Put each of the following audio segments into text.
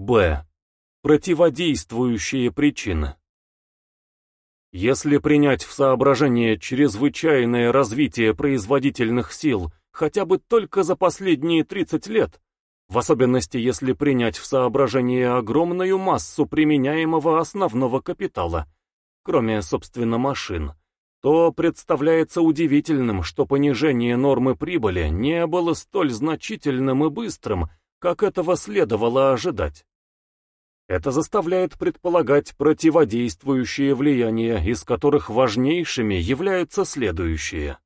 Б. Противодействующие причины. Если принять в соображение чрезвычайное развитие производительных сил хотя бы только за последние 30 лет, в особенности если принять в соображение огромную массу применяемого основного капитала, кроме, собственно, машин, то представляется удивительным, что понижение нормы прибыли не было столь значительным и быстрым, как этого следовало ожидать. Это заставляет предполагать противодействующие влияния, из которых важнейшими являются следующие.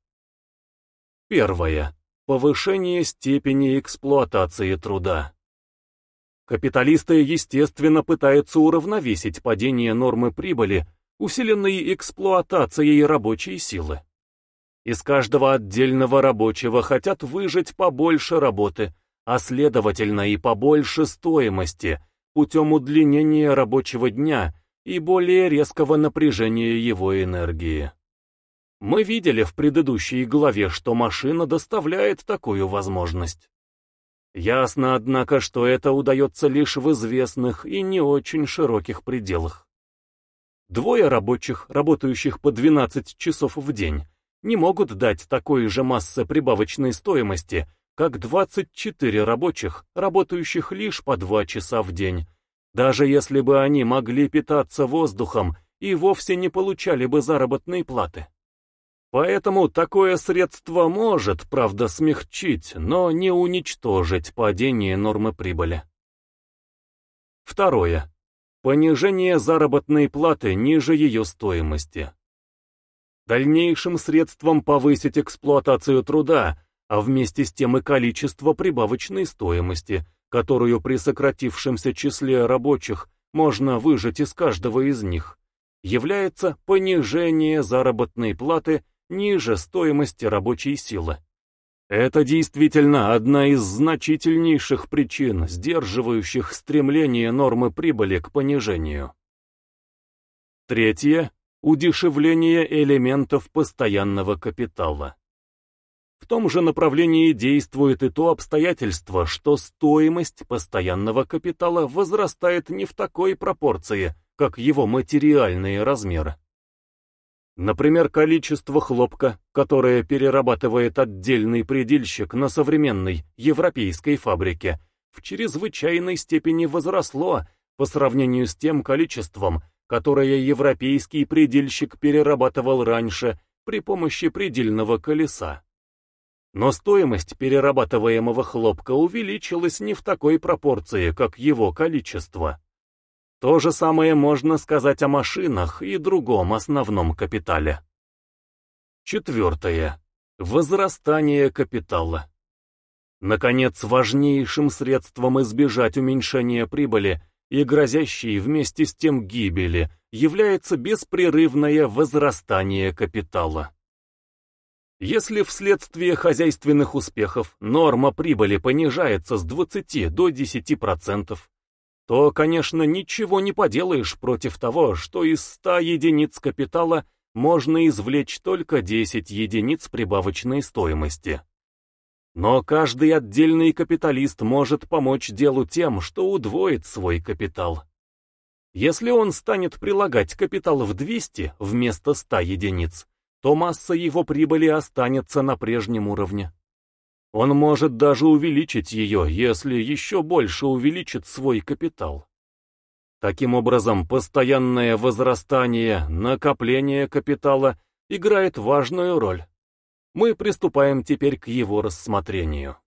Первое. Повышение степени эксплуатации труда. Капиталисты, естественно, пытаются уравновесить падение нормы прибыли, усиленной эксплуатацией рабочей силы. Из каждого отдельного рабочего хотят выжать побольше работы, а следовательно и побольше стоимости – путем удлинения рабочего дня и более резкого напряжения его энергии. Мы видели в предыдущей главе, что машина доставляет такую возможность. Ясно, однако, что это удается лишь в известных и не очень широких пределах. Двое рабочих, работающих по 12 часов в день, не могут дать такой же массы прибавочной стоимости, как 24 рабочих, работающих лишь по 2 часа в день, даже если бы они могли питаться воздухом и вовсе не получали бы заработной платы. Поэтому такое средство может, правда, смягчить, но не уничтожить падение нормы прибыли. Второе. Понижение заработной платы ниже ее стоимости. Дальнейшим средством повысить эксплуатацию труда а вместе с тем и количество прибавочной стоимости, которую при сократившемся числе рабочих можно выжать из каждого из них, является понижение заработной платы ниже стоимости рабочей силы. Это действительно одна из значительнейших причин, сдерживающих стремление нормы прибыли к понижению. Третье – удешевление элементов постоянного капитала. В том же направлении действует и то обстоятельство, что стоимость постоянного капитала возрастает не в такой пропорции, как его материальные размеры. Например, количество хлопка, которое перерабатывает отдельный предельщик на современной европейской фабрике, в чрезвычайной степени возросло по сравнению с тем количеством, которое европейский предельщик перерабатывал раньше при помощи предельного колеса. Но стоимость перерабатываемого хлопка увеличилась не в такой пропорции, как его количество. То же самое можно сказать о машинах и другом основном капитале. Четвертое. Возрастание капитала. Наконец, важнейшим средством избежать уменьшения прибыли и грозящей вместе с тем гибели является беспрерывное возрастание капитала. Если вследствие хозяйственных успехов норма прибыли понижается с 20 до 10%, то, конечно, ничего не поделаешь против того, что из 100 единиц капитала можно извлечь только 10 единиц прибавочной стоимости. Но каждый отдельный капиталист может помочь делу тем, что удвоит свой капитал. Если он станет прилагать капитал в 200 вместо 100 единиц, то масса его прибыли останется на прежнем уровне. Он может даже увеличить ее, если еще больше увеличит свой капитал. Таким образом, постоянное возрастание, накопление капитала играет важную роль. Мы приступаем теперь к его рассмотрению.